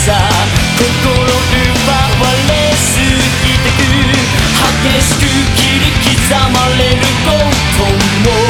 心奪われすぎてる激しく切り刻まれることも。